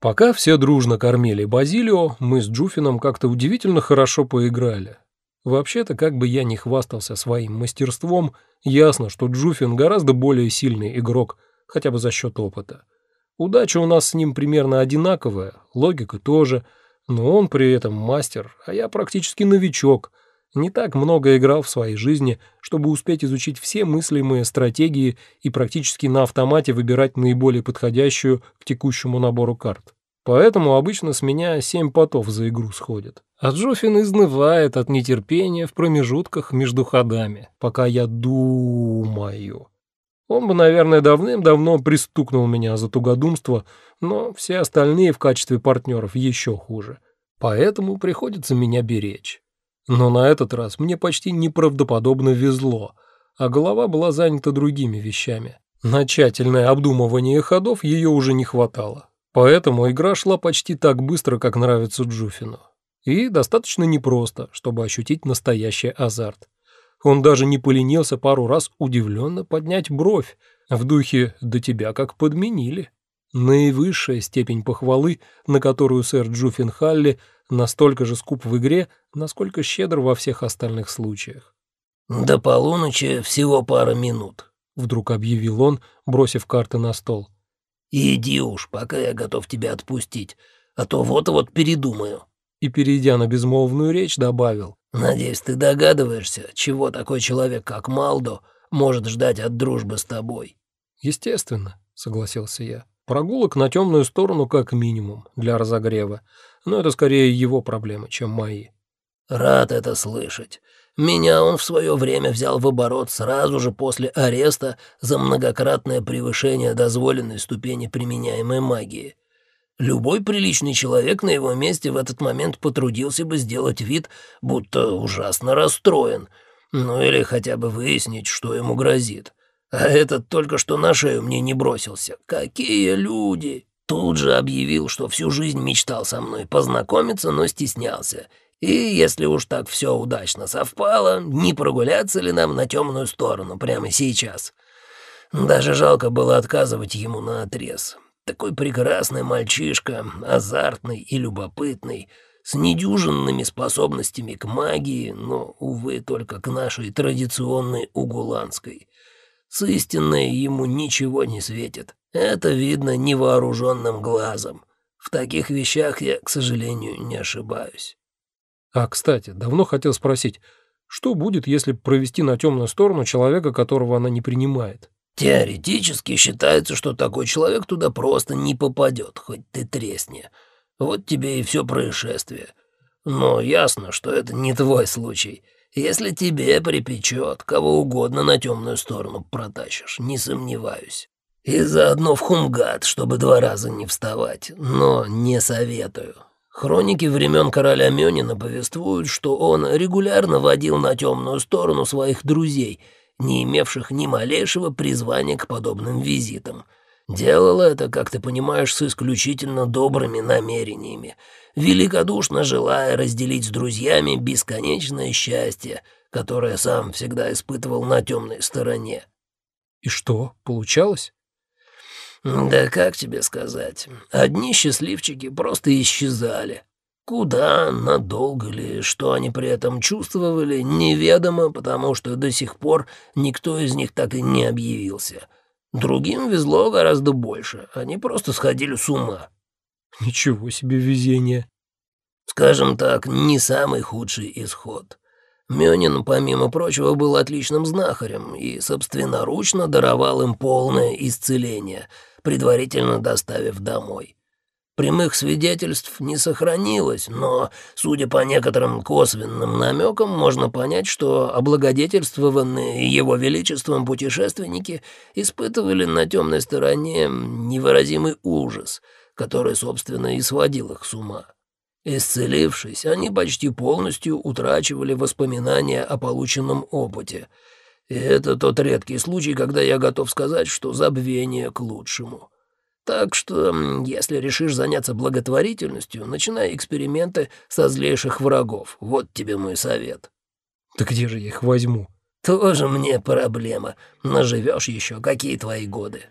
Пока все дружно кормили Базилио, мы с Джуфином как-то удивительно хорошо поиграли. Вообще-то, как бы я ни хвастался своим мастерством, ясно, что Джуфин гораздо более сильный игрок, хотя бы за счет опыта. Удача у нас с ним примерно одинаковая, логика тоже, но он при этом мастер, а я практически новичок. Не так много играл в своей жизни, чтобы успеть изучить все мыслимые стратегии и практически на автомате выбирать наиболее подходящую к текущему набору карт. Поэтому обычно с меня семь потов за игру сходит. А Джофин изнывает от нетерпения в промежутках между ходами, пока я думаю. Он бы, наверное, давным-давно пристукнул меня за тугодумство, но все остальные в качестве партнеров еще хуже. Поэтому приходится меня беречь. Но на этот раз мне почти неправдоподобно везло, а голова была занята другими вещами. На тщательное обдумывание ходов ее уже не хватало. Поэтому игра шла почти так быстро, как нравится Джуфину. И достаточно непросто, чтобы ощутить настоящий азарт. Он даже не поленился пару раз удивленно поднять бровь, в духе «да тебя как подменили». Наивысшая степень похвалы, на которую сэр Джуффин Халли настолько же скуп в игре, насколько щедр во всех остальных случаях. «До полуночи всего пара минут», — вдруг объявил он, бросив карты на стол. «Иди уж, пока я готов тебя отпустить, а то вот-вот передумаю». И, перейдя на безмолвную речь, добавил. «Надеюсь, ты догадываешься, чего такой человек, как Малдо, может ждать от дружбы с тобой?» «Естественно», — согласился я. «Прогулок на темную сторону как минимум для разогрева, но это скорее его проблемы, чем мои». «Рад это слышать. Меня он в свое время взял в оборот сразу же после ареста за многократное превышение дозволенной ступени применяемой магии. Любой приличный человек на его месте в этот момент потрудился бы сделать вид, будто ужасно расстроен, ну или хотя бы выяснить, что ему грозит. А этот только что на шею мне не бросился. Какие люди! Тут же объявил, что всю жизнь мечтал со мной познакомиться, но стеснялся. И если уж так все удачно совпало, не прогуляться ли нам на темную сторону прямо сейчас? Даже жалко было отказывать ему на отрез. Такой прекрасный мальчишка, азартный и любопытный, с недюжинными способностями к магии, но, увы, только к нашей традиционной угуланской. С истинной ему ничего не светит. Это видно невооруженным глазом. В таких вещах я, к сожалению, не ошибаюсь. А, кстати, давно хотел спросить, что будет, если провести на темную сторону человека, которого она не принимает? Теоретически считается, что такой человек туда просто не попадет, хоть ты тресни. Вот тебе и все происшествие. Но ясно, что это не твой случай. Если тебе припечет, кого угодно на темную сторону протащишь, не сомневаюсь. И заодно в Хумгат, чтобы два раза не вставать, но не советую. Хроники времен короля Мёнина повествуют, что он регулярно водил на темную сторону своих друзей — не имевших ни малейшего призвания к подобным визитам. Делал это, как ты понимаешь, с исключительно добрыми намерениями, великодушно желая разделить с друзьями бесконечное счастье, которое сам всегда испытывал на темной стороне. И что, получалось? Да как тебе сказать, одни счастливчики просто исчезали, Куда, надолго ли, что они при этом чувствовали, неведомо, потому что до сих пор никто из них так и не объявился. Другим везло гораздо больше, они просто сходили с ума. Ничего себе везение. Скажем так, не самый худший исход. Мёнин, помимо прочего, был отличным знахарем и собственноручно даровал им полное исцеление, предварительно доставив домой. Прямых свидетельств не сохранилось, но, судя по некоторым косвенным намекам, можно понять, что облагодетельствованные его величеством путешественники испытывали на темной стороне невыразимый ужас, который, собственно, и сводил их с ума. Исцелившись, они почти полностью утрачивали воспоминания о полученном опыте. И это тот редкий случай, когда я готов сказать, что забвение к лучшему. Так что, если решишь заняться благотворительностью, начинай эксперименты со злейших врагов. Вот тебе мой совет». «Да где же я их возьму?» «Тоже мне проблема. Наживешь еще, какие твои годы?»